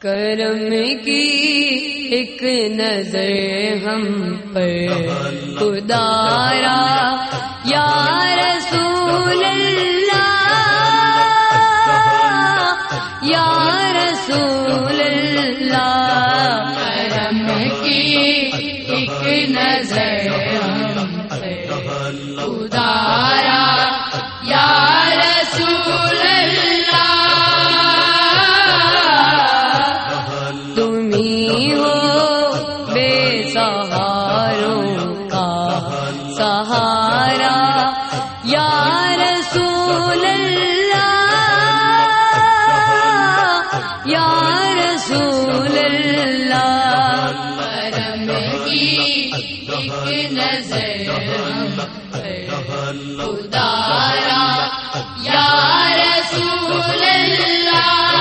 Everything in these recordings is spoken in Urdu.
کرم کی ایک نظر ہم پر۔ خدارا یا رسول اللہ یا رسول اللہ۔ سہارا، یا رسول اللہ، یا رسول اللہ کرم کی ایک نظر ہم ادارا یا رسول اللہ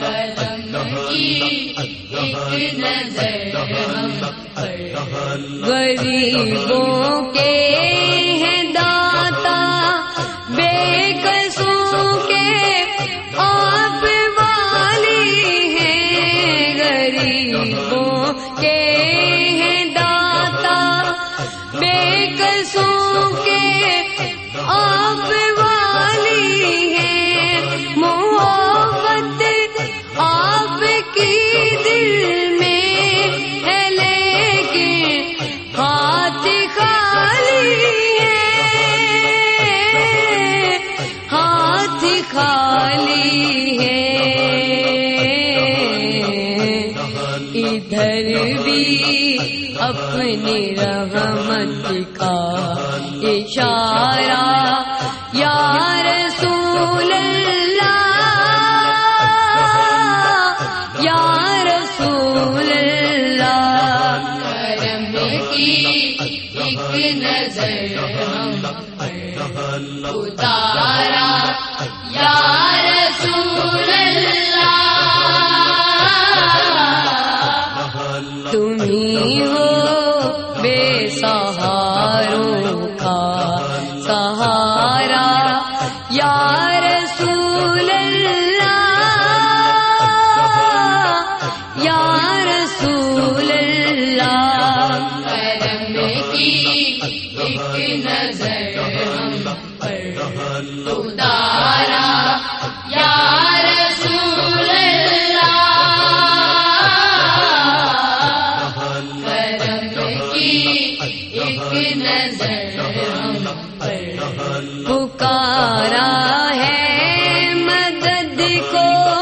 کرم کی ایک نظر غریبوں کے اپنی رحمت کا اشارہ، یا رسول اللہ، یا رسول اللہ۔ کرم کی ایک نظر ہم اتارا پکارا ہے مدد کو۔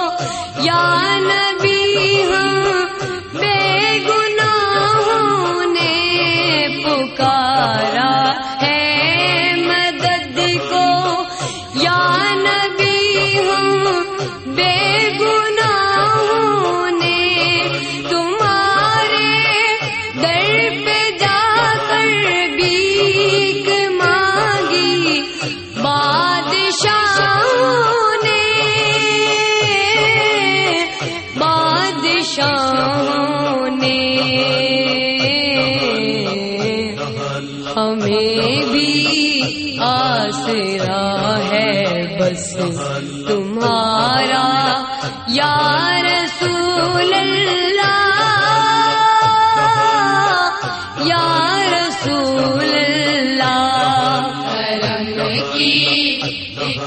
شان نے ہمیں بھی آسرا ہے بس تمہارا یاد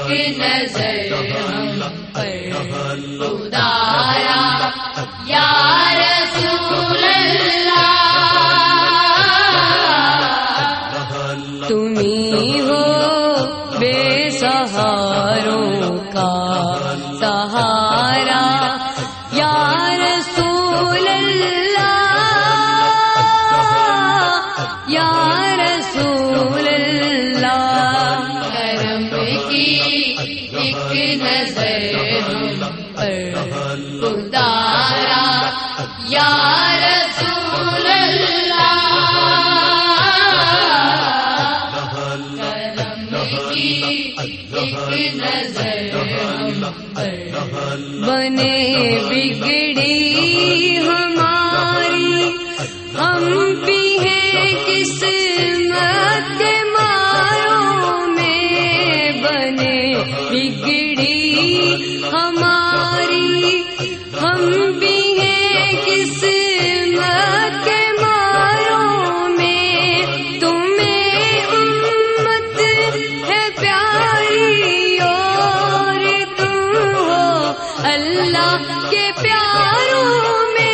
نظر ہم پر یا رسول اللہ۔ تمہیں ہو بے سہاروں کا نے بگڑی ہماری ہم مولا کے پیاروں میں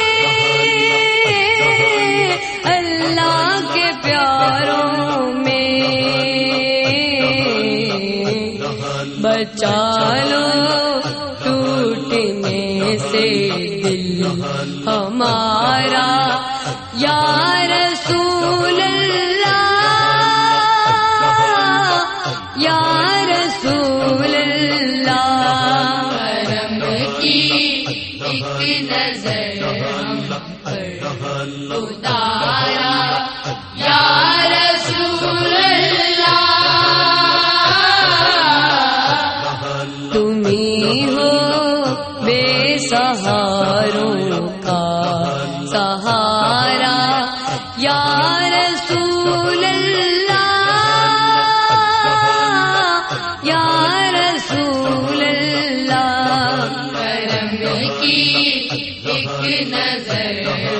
اللہ کے پیاروں میں بچا لو۔ سہاروں کا سہارا یا رسول اللہ یا رسول اللہ کرم کی ایک نظر